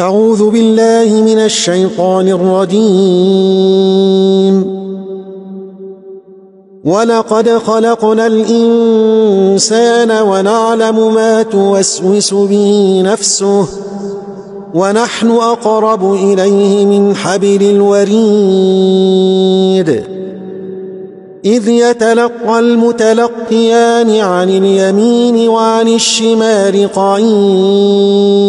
أعوذ بالله من الشيطان الرجيم. ولقد خلقنا الإنسان ونعلم ما توسوس به نفسه ونحن أقرب إليه من حبل الوريد. إذ يتلقى المتلقيان عن اليمين وعن الشمال قعيد.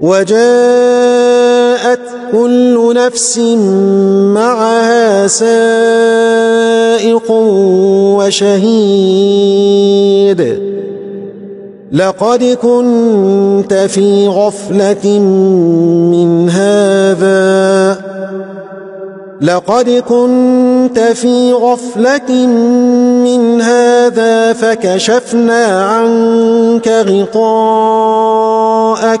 وجاءت كل نفس معها سائق وشهيد. لقد كنت في غفلة من هذا. لقد كنت في غفلة من هذا فكشفنا عنك غطاءك.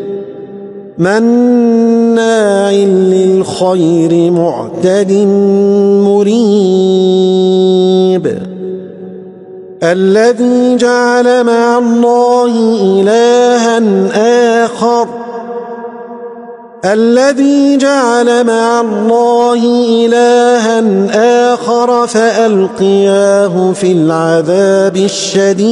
مناع للخير معتد مريب. الذي جعل مع الله إلها آخر. الذي جعل مع الله إلها آخر فألقياه في العذاب الشديد.